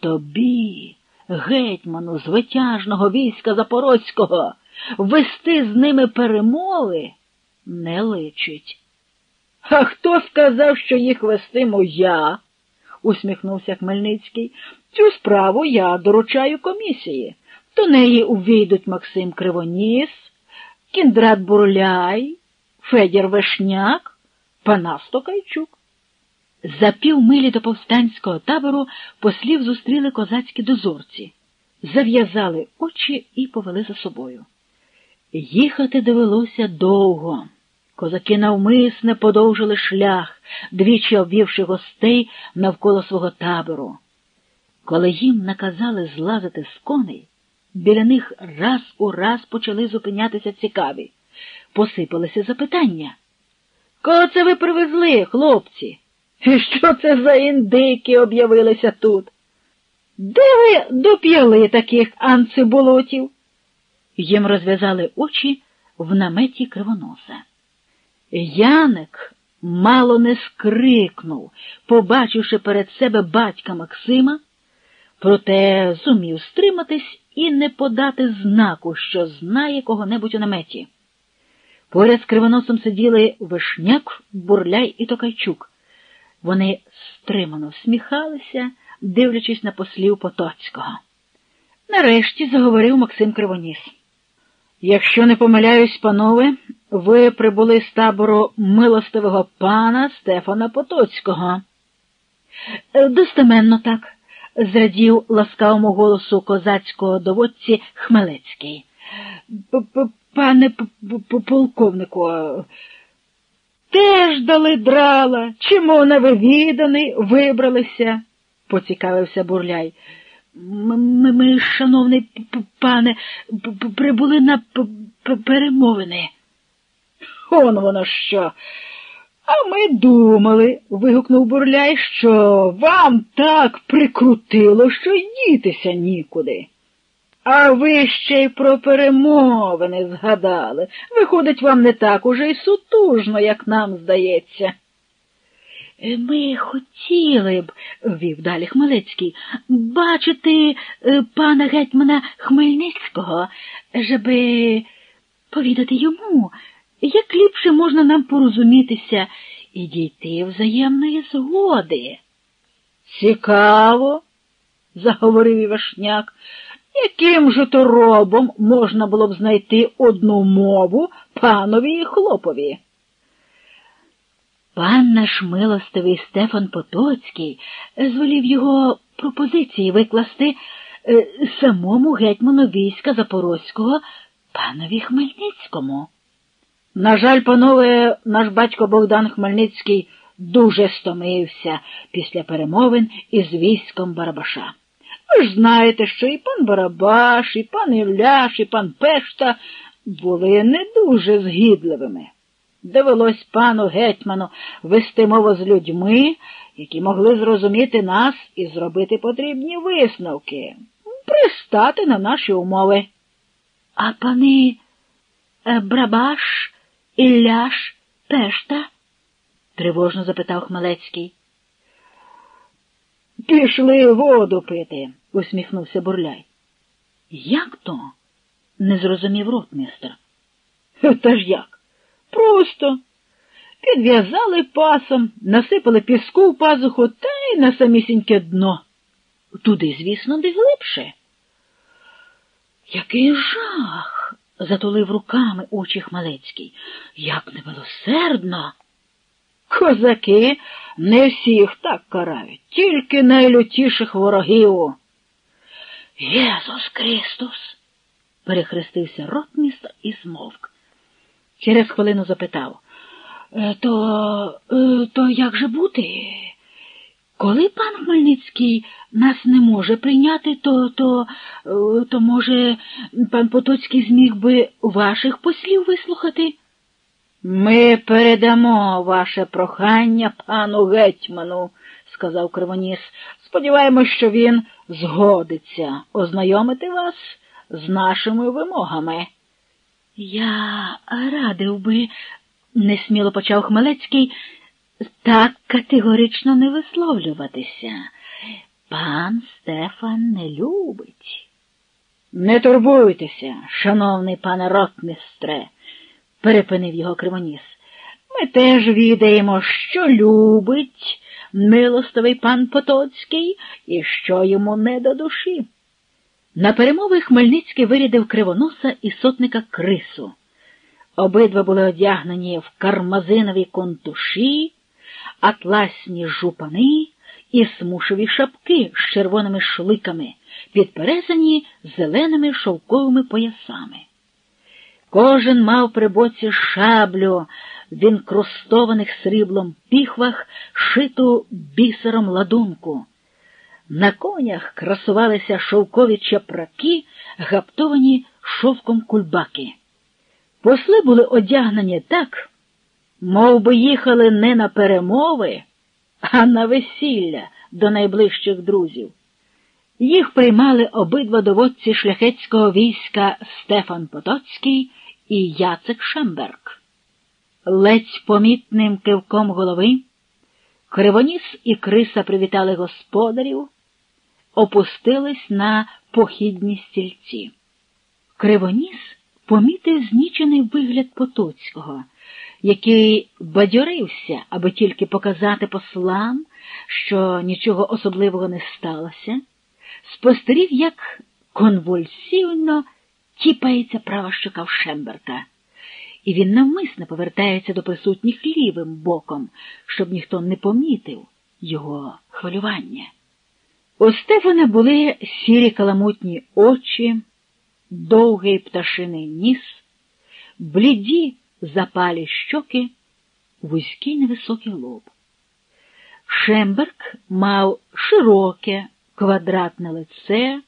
Тобі, гетьману звитяжного війська Запорозького, вести з ними перемови не личить. А хто сказав, що їх вестиму я? усміхнувся Хмельницький. Цю справу я доручаю комісії. До неї увійдуть Максим Кривоніс, Кіндрат Бурляй, Федір Вишняк, Панас Токайчук. За півмилі до повстанського табору послів зустріли козацькі дозорці, зав'язали очі і повели за собою. Їхати довелося довго. Козаки навмисне подовжили шлях, двічі обвівши гостей навколо свого табору. Коли їм наказали злазити з коней, біля них раз у раз почали зупинятися цікаві. Посипалися запитання. Кого це ви привезли, хлопці? Що це за індики об'явилися тут? Де ви доп'яли таких анциболотів? Їм розв'язали очі в наметі кривоноса. Яник мало не скрикнув, побачивши перед себе батька Максима, проте зумів стриматись і не подати знаку, що знає кого-небудь у наметі. Поряд з кривоносом сиділи Вишняк, Бурляй і Токайчук. Вони стримано всміхалися, дивлячись на послів Потоцького. Нарешті заговорив Максим Кривоніс. Якщо не помиляюсь, панове, ви прибули з табору милостивого пана Стефана Потоцького. «Е, достеменно так, зрадів ласкавому голосу козацького доводці Хмелецький. Пане полковнику, теж дали драла, чому невивіданий вибралися, поцікавився бурляй. Ми, шановний пане, прибули на перемовини. Он воно що. А ми думали, вигукнув бурляй, що вам так прикрутило, що й дітися нікуди. А ви ще й про перемовини згадали. Виходить, вам не так уже й сутужно, як нам здається. Ми хотіли б, вів далі Хмелецький, бачити е, пана гетьмана Хмельницького, щоб повідати йому, як ліпше можна нам порозумітися і дійти взаємної згоди. Цікаво, заговорив Івашняк, яким же то робом можна було б знайти одну мову панові і хлопові? Пан наш милостивий Стефан Потоцький зволів його пропозиції викласти е, самому гетьману війська Запорозького панові Хмельницькому. На жаль, панове, наш батько Богдан Хмельницький дуже стомився після перемовин із військом Барабаша. Ви ж знаєте, що і пан Барабаш, і пан Ілляш, і пан Пешта були не дуже згідливими. Довелось пану гетьману вести мову з людьми, які могли зрозуміти нас і зробити потрібні висновки, пристати на наші умови. А пани е, Брабаш, Ілляш, Пешта? тривожно запитав Хмелецький. Пішли воду пити, усміхнувся Бурляй. Як то? не зрозумів ротмістр. Та ж як? Просто підв'язали пасом, насипали піску в пазуху та й на самісіньке дно. Туди, звісно, де глибше. Який жах. затулив руками очі Хмалецький. Як немилосердно. Козаки не всіх так карають, тільки найлютіших ворогів. Єсус Христос! перехрестився ротмістр і змовк. Через хвилину запитав «Е, То, е, то як же бути? Коли пан Хмельницький нас не може прийняти, то, то, е, то, може, пан Потоцький зміг би ваших послів вислухати? Ми передамо ваше прохання пану гетьману, сказав Кривоніс. Сподіваємось, що він згодиться ознайомити вас з нашими вимогами. Я радив би, несміло почав Хмелецький, так категорично не висловлюватися. пан Стефан не любить. Не турбуйтеся, шановний пане ротмістре, перепинив його Кривоніс. Ми теж відаємо, що любить милостивий пан Потоцький і що йому не до душі. На перемови Хмельницький вирядив кривоноса і сотника крису. Обидва були одягнені в кармазинові контуші, атласні жупани і смушові шапки з червоними шликами, підперезані зеленими шовковими поясами. Кожен мав при боці шаблю в інкрустованих сріблом піхвах, шиту бісером ладунку. На конях красувалися шовкові чапраки, гаптовані шовком кульбаки. Посли були одягнені так, мов би їхали не на перемови, а на весілля до найближчих друзів. Їх приймали обидва доводці шляхетського війська Стефан Потоцький і Яцек Шемберг. Ледь помітним кивком голови Кривоніс і Криса привітали господарів, опустились на похідні стільці. Кривоніс помітив знічений вигляд Потоцького, який бадьорився, аби тільки показати послам, що нічого особливого не сталося, спостеріг, як конвульсивно тіпається права щока в Шемберта, і він навмисно повертається до присутніх лівим боком, щоб ніхто не помітив його хвилювання. У Стефана були сірі каламутні очі, довгий пташиний ніс, бліді запалі щоки, вузький невисокий лоб. Шемберг мав широке квадратне лице